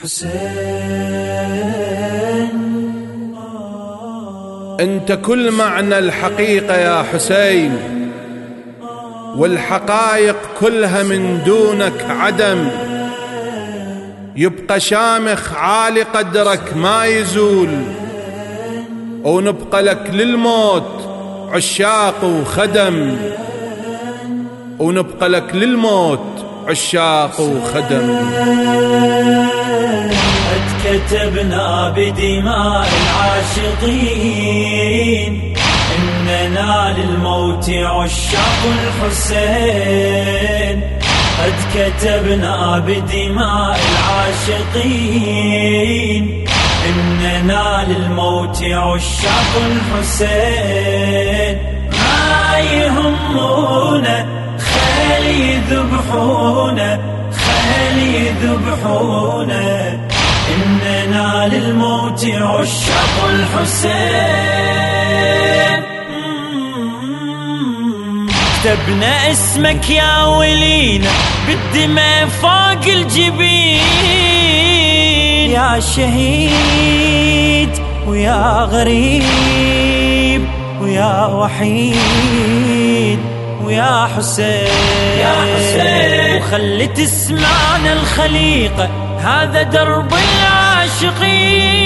حسين. أنت كل معنى الحقيقة يا حسين والحقائق كلها من دونك عدم. يبقى شامخ عالي قدرك ما يزول ونبقى لك للموت عشاق وخدم. ونبقى لك للموت عشاق وخدم قد كتبنا بدماء العاشقين إننا للموت عشاق الحسين. قد كتبنا بدماء العاشقين إننا للموت عشاق الحسين. ما يهمونا خالي يذبحونا خالي يذبحونا إننا للموت عشاق الحسين. كتبنا اسمك يا ولينا بالدماء فوق الجبين. يا شهيد ويا غريب ويا وحيد. ويا حسين. يا حسين. وخلي تسمعنا الخليقة هذا درب العاشقين.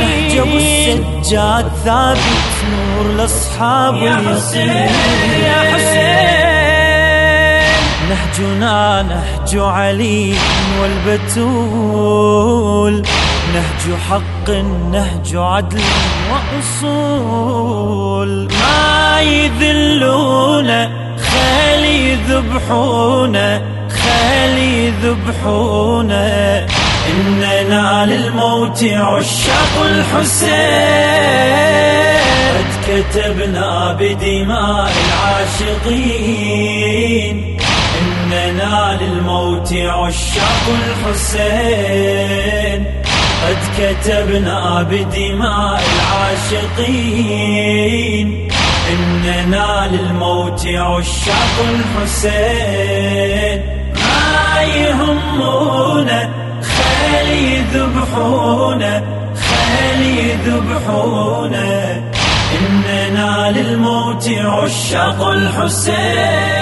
نهج ابو السجاد ثابت نور لأصحاب يا حسين. يا حسين. نهجنا نهج علي والبتول. نهج حق نهج عدل وأصول. ما يذلونا خالي يذبحونا خالي يذبحونا إننا للموت عشاق الحسين. قد كتبنا بدماء العاشقين. إننا للموت عشاق الحسين. قد كتبنا بدماء العاشقين إننا للموت عشاق الحسين. ما يهمونا خالي يذبحونا خالي يذبحونا إننا للموت عشاق الحسين.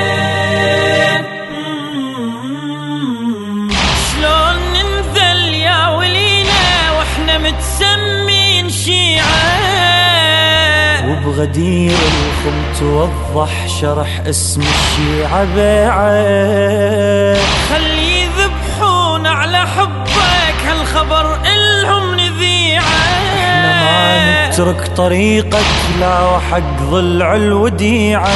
وبغدير الخم توضح شرح اسم الشيعة بيعة خلي يذبحون على حبك هالخبر إلهم إحنا ما نترك طريقك لا وحق ضلع الوديعة.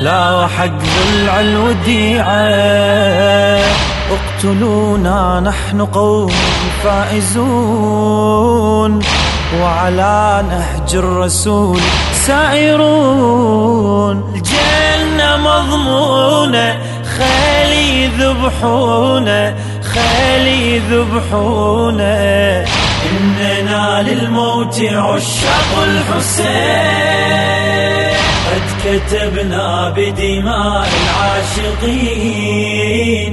لا وحق ضلع الوديعة. اقتلونا نحن قوم فائزون. وعلى نهج الرسول سائرون. الجنة مضمونة خالي يذبحونا خالي يذبحونا إننا للموت عشاق الحسين. قد كتبنا بدماء العاشقين.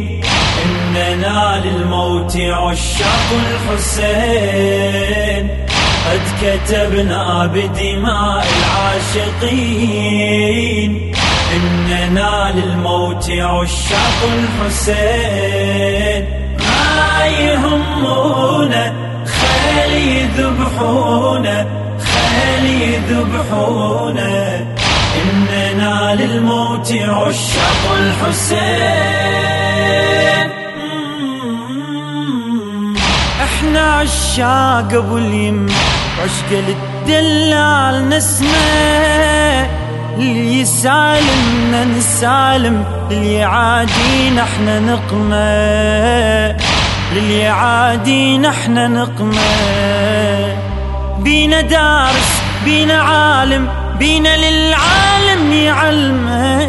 إننا للموت عشاق الحسين. قد كتبنا بدماء العاشقين إننا للموت عشاق الحسين. ما يهمونا خالي يذبحونا خالي يذبحونا إننا للموت عشاق الحسين. إحنا عشاق أبو اليم. عشق للدلال نسمع اللي يسالمنا نسالم اللي يعادينا إحنا نقمة اللي يعادينا إحنا نقمة بينا دارس بينا عالم بينا للعالم يعلمه.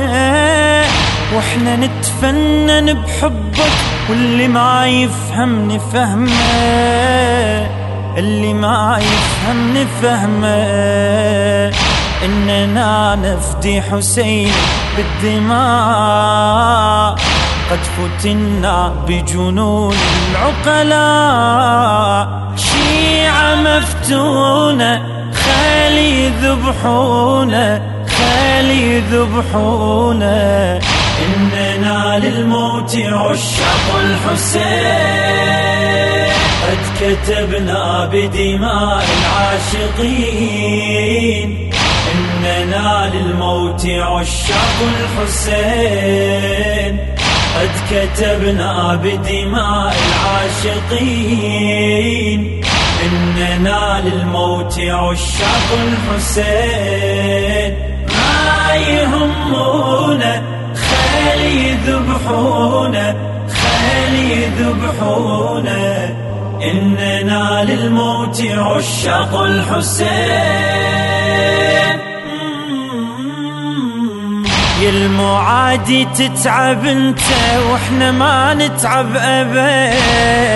وإحنا نتفنن بحبك واللي ما يفهمني فهمه. اللي ما يفهمني فهمه إننا نفدي حسين بالدماء. قد فتنا بجنون العقلاء. شيعة مفتونة خالي ذبحونا خالي ذبحونا إننا للموت عشاق الحسين. قد كتبنا بدماء العاشقين. إننا للموت عشاق الحسين. قد كتبنا بدماء العاشقين. إننا للموت عشاق الحسين. ما يهمونا خالي يذبحونا خالي يذبحونا. إننا للموت عشاق الحسين. يا المعادي تتعب أنت وإحنا ما نتعب أبد.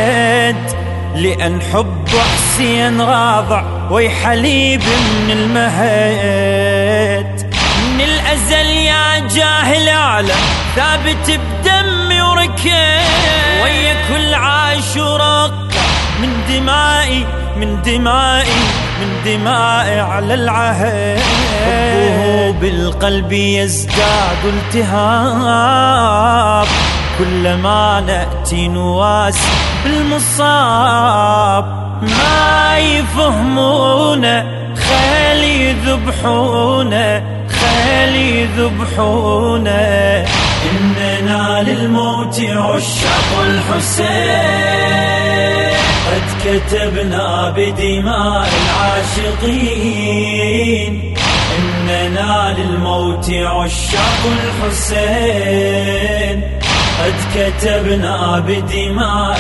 لأن حب حسين راضع ويحليب من المهد. من الأزل يا جاهل اعلم ثابت بدمي وركب ويا كل عاش ورق من دمائي من دمائي من دمائي على العهد. حبه بالقلب يزداد التهاب. كلما نأتي نواسي بالمصاب ما يفهمونا خالي يذبحونا خالي يذبحونا إننا للموت عشاق الحسين. قد كتبنا بدماء العاشقين. إننا للموت عشاق الحسين. قد كتبنا بدماء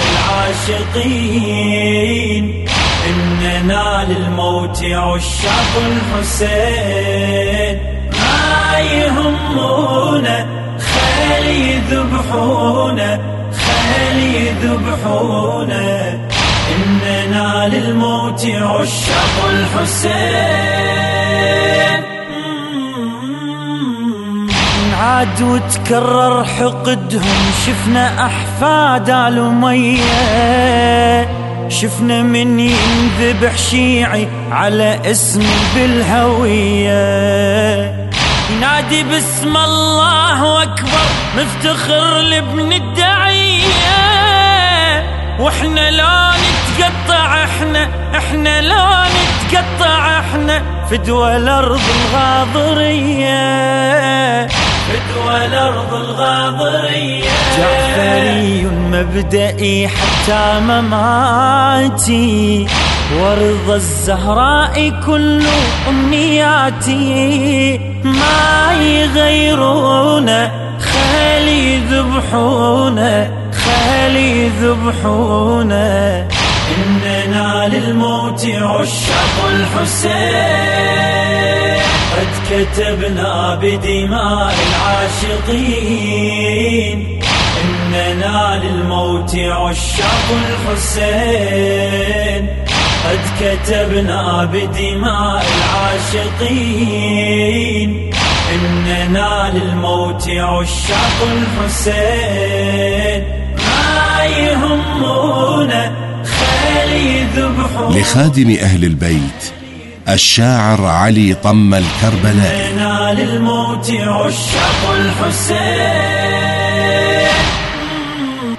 العاشقين. إننا للموت عشاق الحسين. ما يهمونا خالي يذبحونا خالي يذبحونا إننا للموت عشاق الحسين. عاد وتكرر حقدهم شفنا أحفاد آل أمية شفنا من ينذبح شيعي على اسم بالهوية. ينادي باسم الله أكبر مفتخر لابن الدعية. وإحنا لا نتقطع إحنا إحنا لا نتقطع إحنا. فدوى الأرض الغاضرية. فدوى الأرض الغاضرية. جعفري مبدئي حتى مماتي. ورضا الزهراء كل أمنياتي. ما يغيرونا خالي يذبحونا خالي يذبحونا إننا للموت عشاق الحسين. قد كتبنا بدماء العاشقين. إننا للموت عشاق الحسين. قد كتبنا بدماء العاشقين. إننا للموت عشاق الحسين. ما ذبحونا لخادم أهل البيت الشاعر علي طم الكربلائي إننا للموت عشاق الحسين.